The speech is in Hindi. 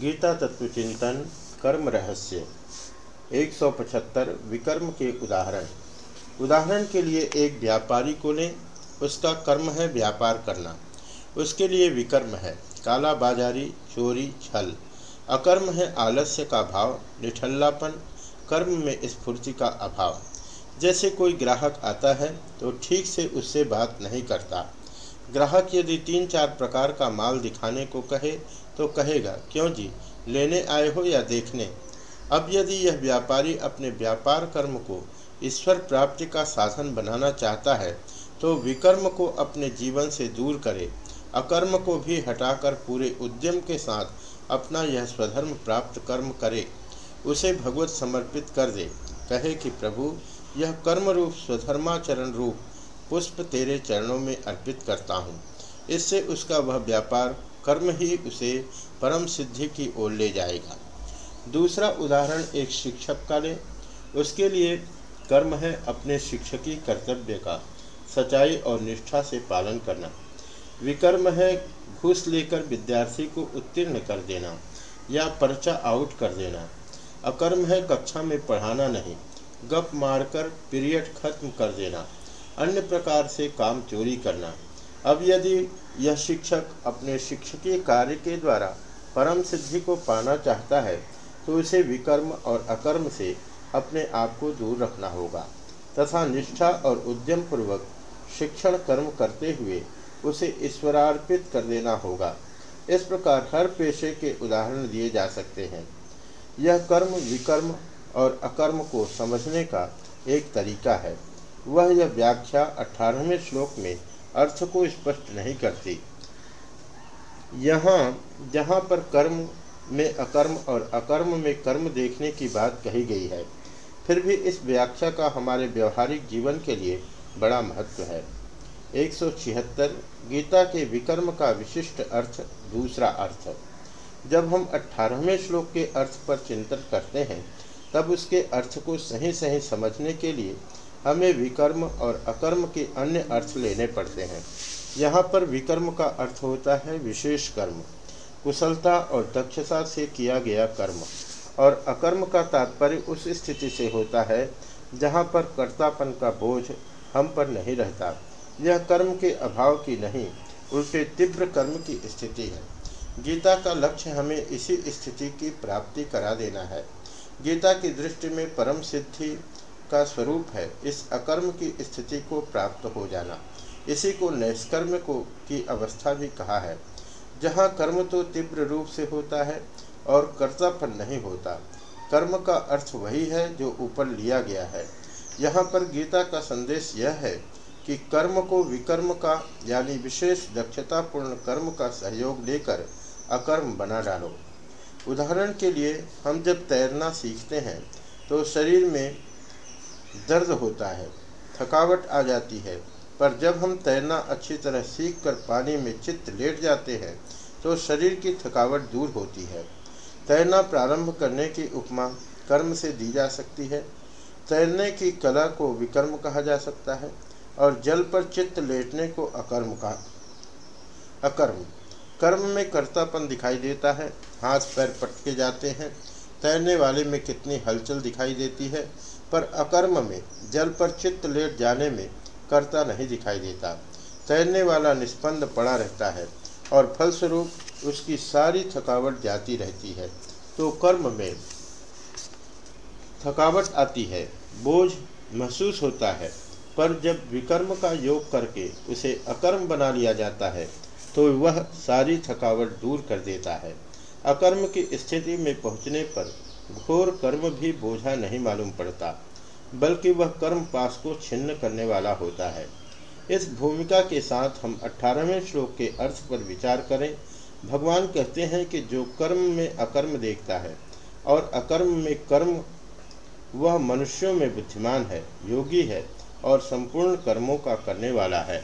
गीता तत्व चिंतन कर्म रहस्य 175 विकर्म के उदाहरण। उदाहरण के लिए एक व्यापारी को लें, उसका कर्म है व्यापार करना। उसके लिए विकर्म है काला बाजारी, चोरी, छल। अकर्म है आलस्य का भाव, निठल्लापन, कर्म में स्फूर्ति का अभाव। जैसे कोई ग्राहक आता है तो ठीक से उससे बात नहीं करता। ग्राहक यदि तीन चार प्रकार का माल दिखाने को कहे तो कहेगा, क्यों जी, लेने आए हो या देखने? अब यदि यह व्यापारी अपने व्यापार कर्म को ईश्वर प्राप्ति का साधन बनाना चाहता है तो विकर्म को अपने जीवन से दूर करे। अकर्म को भी हटाकर पूरे उद्यम के साथ अपना यह स्वधर्म प्राप्त कर्म करे, उसे भगवत समर्पित कर दे। कहे कि, प्रभु, यह कर्म रूप स्वधर्माचरण रूप पुष्प तेरे चरणों में अर्पित करता हूँ। इससे उसका वह व्यापार, कर्म ही उसे परम सिद्धि की ओर ले जाएगा। दूसरा उदाहरण एक शिक्षक का ले। उसके लिए कर्म है अपने शिक्षकी कर्तव्य का, सच्चाई और निष्ठा से पालन करना। विकर्म है घूस लेकर विद्यार्थी को उत्तीर्ण कर देना या पर्चा आउट कर देना। अकर्म है कक्षा में पढ़ाना नहीं, गप मारकर पीरियड खत्म कर देना। अन्य प्रकार से काम चोरी करना। अब यदि यह शिक्षक अपने शिक्षकीय कार्य के द्वारा परम सिद्धि को पाना चाहता है तो उसे विकर्म और अकर्म से अपने आप को दूर रखना होगा, तथा निष्ठा और उद्यम पूर्वक शिक्षण कर्म करते हुए उसे ईश्वरार्पित कर देना होगा। इस प्रकार हर पेशे के उदाहरण दिए जा सकते हैं। यह कर्म विकर्म और अकर्म को समझने का एक तरीका है। वह यह व्याख्या अठारहवें श्लोक में अर्थ को स्पष्ट नहीं करती। यहाँ, जहाँ पर कर्म में अकर्म और अकर्म में कर्म देखने की बात कही गई है, फिर भी इस व्याख्या का हमारे व्यवहारिक जीवन के लिए बड़ा महत्व है। एक सौ छिहत्तर, गीता के विकर्म का विशिष्ट अर्थ दूसरा अर्थ। जब हम अठारहवें श्लोक के अर्थ पर चिंतन करते हैं, तब उसके अर्थ को सही सही समझने के लिए हमें विकर्म और अकर्म के अन्य अर्थ लेने पड़ते हैं। यहाँ पर विकर्म का अर्थ होता है विशेष कर्म। कुशलता और दक्षता से किया गया कर्म। और अकर्म का तात्पर्य उस स्थिति से होता है जहाँ पर कर्तापन का बोझ हम पर नहीं रहता। यह कर्म के अभाव की नहीं, उल्टे तीव्र कर्म की स्थिति है। गीता का लक्ष्य हमें इसी स्थिति की प्राप्ति करा देना है। गीता की दृष्टि में परम सिद्धि का स्वरूप है, इस अकर्म की स्थिति को प्राप्त हो जाना। इसी को नैष्कर्म को, की अवस्था भी कहा है। जहाँ कर्म तो तीव्र रूप से होता है और कर्तापन नहीं होता, कर्म का अर्थ वही है जो ऊपर लिया गया है। यहाँ पर गीता का संदेश यह है कि कर्म को विकर्म का, यानी विशेष दक्षतापूर्ण कर्म का सहयोग लेकर अकर्म बना डालो। उदाहरण के लिए, हम जब तैरना सीखते हैं तो शरीर में दर्द होता है, थकावट आ जाती है। पर जब हम तैरना अच्छी तरह सीख कर पानी में चित्त लेट जाते हैं तो शरीर की थकावट दूर होती है। तैरना प्रारंभ करने की उपमा कर्म से दी जा सकती है। तैरने की कला को विकर्म कहा जा सकता है और जल पर चित्त लेटने को अकर्म का, अकर्म। कर्म में कर्तापन दिखाई देता है, हाथ पैर पटके जाते हैं तैरने वाले में कितनी हलचल दिखाई देती है, पर अकर्म में, जल पर चित्त लेट जाने में करता नहीं दिखाई देता। तैरने वाला निष्पन्द पड़ा रहता है, और फलस्वरूप उसकी सारी थकावट जाती रहती है। तो कर्म में थकावट आती है, बोझ महसूस होता है, पर जब विकर्म का योग करके उसे अकर्म बना लिया जाता है तो वह सारी थकावट दूर कर देता है। अकर्म की स्थिति में पहुँचने पर घोर कर्म भी बोझा नहीं मालूम पड़ता, बल्कि वह कर्म पास को छिन्न करने वाला होता है। इस भूमिका के साथ हम अठारहवें श्लोक के अर्थ पर विचार करें। भगवान कहते हैं कि जो कर्म में अकर्म देखता है, और अकर्म में कर्म, वह मनुष्यों में बुद्धिमान है, योगी है, और संपूर्ण कर्मों का करने वाला है।